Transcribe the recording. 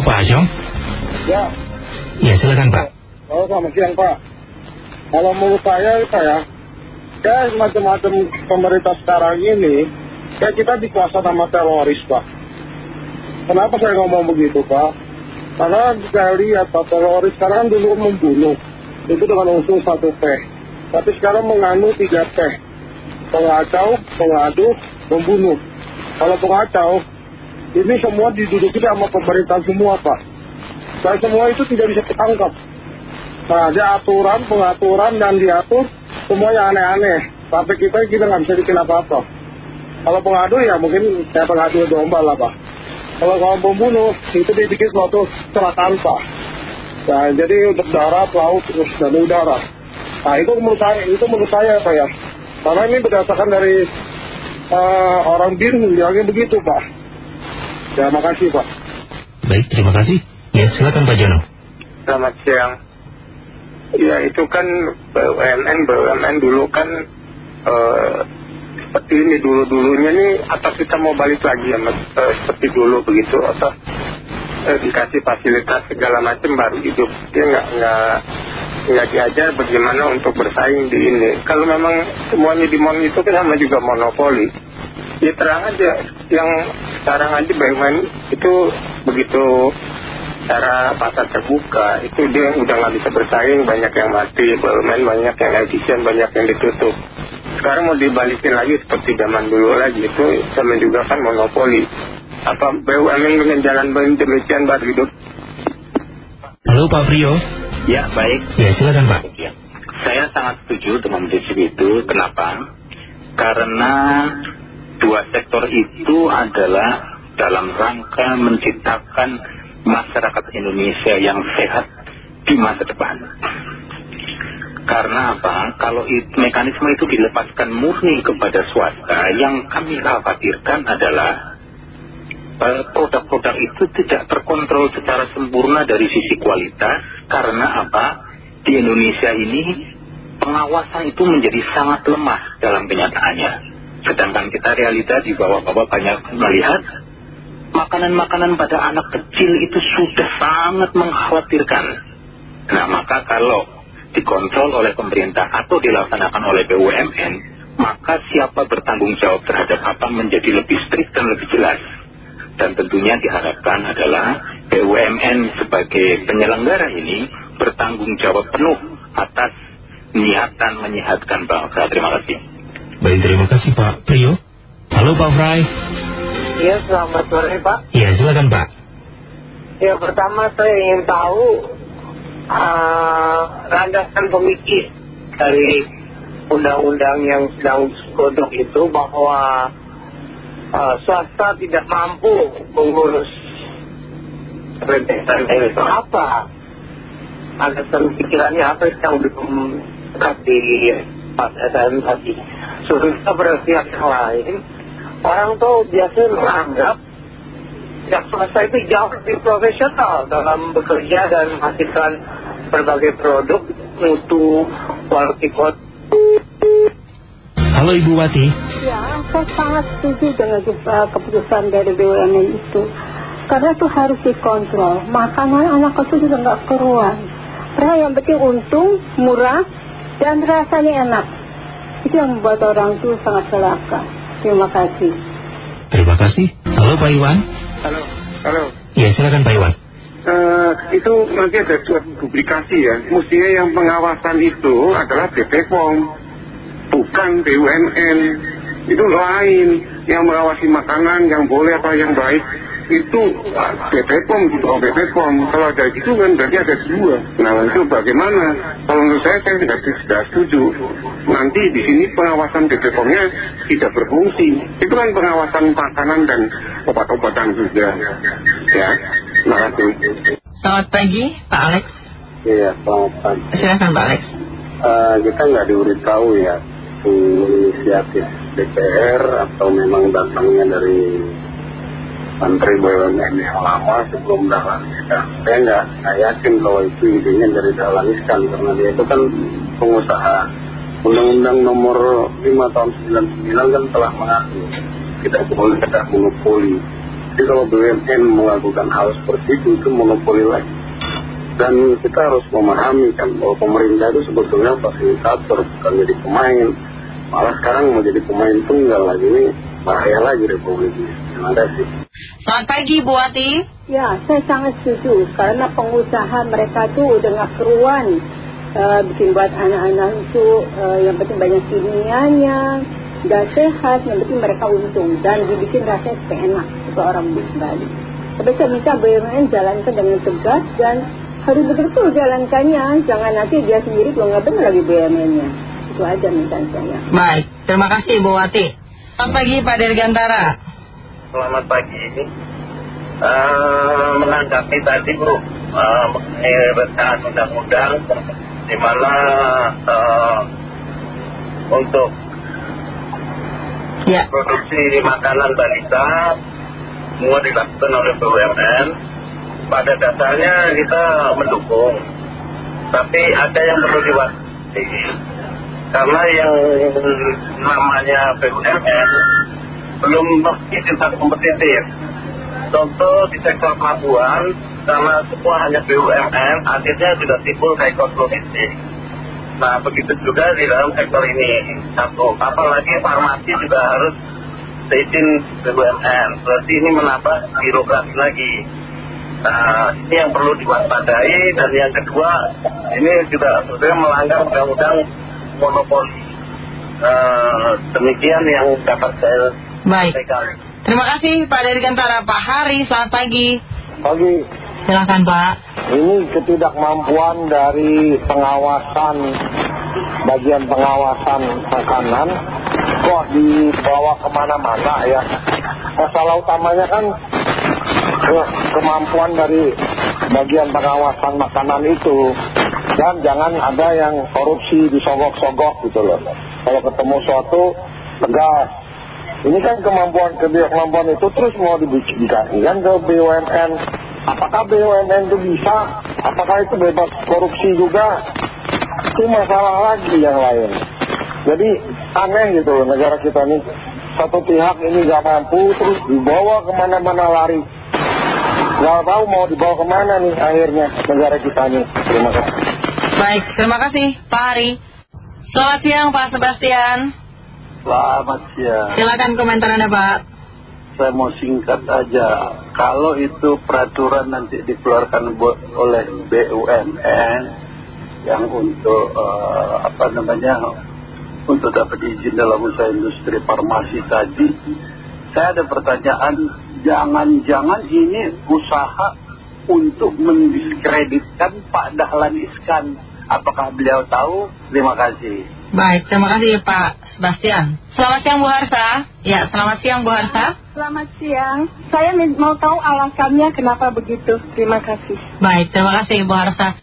Halo Pak Asyong. Ya. Ya silakan Pak. Oh selamat siang Pak. Kalau menurut saya Pak ya, kayak macam-macam pemerintah sekarang ini, kayak kita dikuasa sama teroris Pak. Kenapa saya ngomong begitu Pak? Karena saya lihat Pak, teroris sekarang dulu membunuh. Itu dengan unsur satu P. Tapi sekarang mengandung tiga P. Pengacau, pengadu, membunuh. Kalau pengacau, ini semua diduduki sama pemerintah semua Pak. Dan semua itu tidak bisa ketangkap. Nah, ada aturan, pengaturan, dan diatur semua yang aneh-aneh. Tapi kita, kita nggak bisa bikin apa-apa. Kalau pengadu ya mungkin saya pengadu domba lah Pak. Kalau kaum pembunuh, itu dibikin suatu kecelakaan Pak. Nah, jadi untuk darat, laut, dan udara. Nah, itu menurut saya, itu menurut saya Pak ya. Karena ini berdasarkan dari uh, orang BIN bilangnya begitu Pak. Ya, makasih Pak. Baik, terima kasih. Ya, silakan Pak Jono. Selamat siang. Ya, itu kan BUMN, BUMN dulu kan eh, seperti ini dulu-dulunya nih atau kita mau balik lagi ya mas, eh, seperti dulu begitu atau eh, dikasih fasilitas segala macam baru hidup dia nggak nggak nggak diajar bagaimana untuk bersaing di ini kalau memang semuanya di mall itu kan sama juga monopoli ya terang aja yang sekarang aja BUMN itu begitu cara pasar terbuka itu dia udah nggak bisa bersaing banyak yang mati BUMN banyak yang efisien banyak yang ditutup sekarang mau dibalikin lagi seperti zaman dulu lagi itu sama juga kan monopoli apa BUMN dengan jalan demikian baru hidup Halo Pak Prio. Ya, baik. Ya, silakan Pak. Ya. Saya sangat setuju dengan prinsip itu. Kenapa? Karena dua sektor itu adalah dalam rangka menciptakan masyarakat Indonesia yang sehat di masa depan. Karena apa? Kalau it, mekanisme itu dilepaskan murni kepada swasta, yang kami khawatirkan adalah eh, produk-produk itu tidak terkontrol secara sempurna dari sisi kualitas. Karena apa? Di Indonesia ini pengawasan itu menjadi sangat lemah dalam kenyataannya. Sedangkan kita realita di bawah-bawah banyak melihat makanan-makanan pada anak kecil itu sudah sangat mengkhawatirkan. Nah maka kalau dikontrol oleh pemerintah atau dilaksanakan oleh BUMN, maka siapa bertanggung jawab terhadap apa menjadi lebih strict dan lebih jelas. Dan tentunya diharapkan adalah BUMN sebagai penyelenggara ini bertanggung jawab penuh atas niatan menyehatkan bangsa. Terima kasih. Baik, terima kasih Pak Prio. Halo Pak Fry. Iya, selamat sore Pak. Ya, silakan Pak. Ya, pertama saya ingin tahu uh, landasan pemikir dari undang-undang yang sedang godok itu bahwa uh, swasta tidak mampu mengurus rentetan itu apa? Landasan pikirannya apa yang belum di SM tadi. Sudah pada pihak yang lain, orang tuh biasanya menganggap yang swasta itu jauh lebih profesional dalam bekerja dan menghasilkan berbagai produk mutu quality code. Halo Ibu Wati. Ya, saya sangat setuju dengan uh, keputusan dari BUMN itu. Karena itu harus dikontrol. Makanan anak kecil juga nggak keruan. Karena yang penting untung, murah, dan rasanya enak. Itu yang membuat orang itu sangat celaka. Terima kasih. Terima kasih. Halo Pak Iwan. Halo, halo. Ya, silakan Pak Iwan. Eh, itu nanti ada suatu publikasi ya. Mestinya yang pengawasan itu adalah BPOM, bukan BUMN. Itu lain. Yang mengawasi makanan, yang boleh atau yang baik, itu BPOM, gitu. Oh, BPOM. Kalau ada gitu kan berarti ada dua. Nah itu bagaimana? Kalau menurut saya, saya tidak, tidak setuju. Nanti di sini pengawasan BPOM-nya tidak berfungsi. Itu kan pengawasan makanan dan obat-obatan juga. Ya, terima kasih. Selamat pagi, Pak Alex. Iya selamat pagi Silakan Pak Alex. Eh, kita nggak diberitahu ya inisiatif DPR atau memang datangnya dari Menteri BUMN yang lama sebelum Dahlan Iskan. Saya nggak yakin bahwa itu idenya dari Dahlan Iskan karena dia itu kan pengusaha. Undang-Undang nomor 5 tahun 99 kan telah mengatur kita boleh ada monopoli. Jadi kalau BUMN melakukan hal seperti itu, itu monopoli lagi. Dan kita harus memahami kan bahwa pemerintah itu sebetulnya fasilitator, bukan jadi pemain. Malah sekarang mau jadi pemain tunggal lagi, ini bahaya lagi Republik ini. Terima kasih. Selamat pagi Bu Wati. Ya, saya sangat setuju karena pengusaha mereka tuh udah nggak keruan eh, bikin buat anak-anak itu eh, yang penting banyak kimianya dan sehat, yang penting mereka untung dan dibikin rasanya supaya enak untuk orang Bali. Tapi saya minta BUMN jalankan dengan tegas dan harus betul-betul jalankannya, jangan nanti dia sendiri kalau nggak benar lagi BUMN-nya. Itu aja minta saya. Baik, terima kasih Bu Wati. Selamat pagi Pak Dirgantara. Selamat pagi. Eh, menanggapi tadi Bu, eh, mengenai rencana undang-undang di mana eh, untuk Ya, produksi makanan balita semua dilakukan oleh BUMN. Pada dasarnya kita mendukung, tapi ada yang perlu diwaspadai karena yang namanya BUMN belum di tingkat kompetitif. Contoh di sektor pelabuhan, karena semua hanya BUMN, akhirnya sudah timbul rekor logistik. Nah, begitu juga di dalam sektor ini. Satu, apalagi farmasi juga harus seizin BUMN. Berarti ini menambah birokrasi lagi. Nah, ini yang perlu diwaspadai. Dan yang kedua, ini juga sebenarnya melanggar undang-undang monopoli. Eh, demikian yang dapat saya baik. Terima kasih Pak Dirgantara. Pak Hari, selamat pagi. Pagi, Silakan Pak. ini ketidakmampuan dari pengawasan, bagian pengawasan makanan, kok dibawa ke mana-mana ya. Masalah utamanya kan ke- kemampuan dari bagian pengawasan makanan itu. Dan jangan ada yang korupsi disogok-sogok gitu loh. Kalau ketemu suatu, tegas. Ini kan kemampuan kemampuan itu terus mau diberikan ke BUMN. Apakah BUMN itu bisa? Apakah itu bebas korupsi juga? Itu masalah lagi yang lain. Jadi aneh gitu negara kita ini. Satu pihak ini gak mampu terus dibawa ke mana-mana lari. Gak tahu mau dibawa ke mana nih akhirnya negara kita ini. Terima kasih. Baik, terima kasih Pak Hari. Selamat siang Pak Sebastian. Selamat siang. Silakan komentar Anda Pak. saya mau singkat aja. Kalau itu peraturan nanti dikeluarkan oleh BUMN yang untuk eh, apa namanya untuk dapat izin dalam usaha industri farmasi tadi, saya ada pertanyaan, jangan-jangan ini usaha untuk mendiskreditkan Pak Dahlan Iskan. Apakah beliau tahu? Terima kasih. Baik, terima kasih Pak Sebastian. Selamat siang Bu Harsa. Ya, selamat siang Bu Harsa. Selamat siang. Saya mau tahu alasannya kenapa begitu. Terima kasih. Baik, terima kasih Bu Harsa.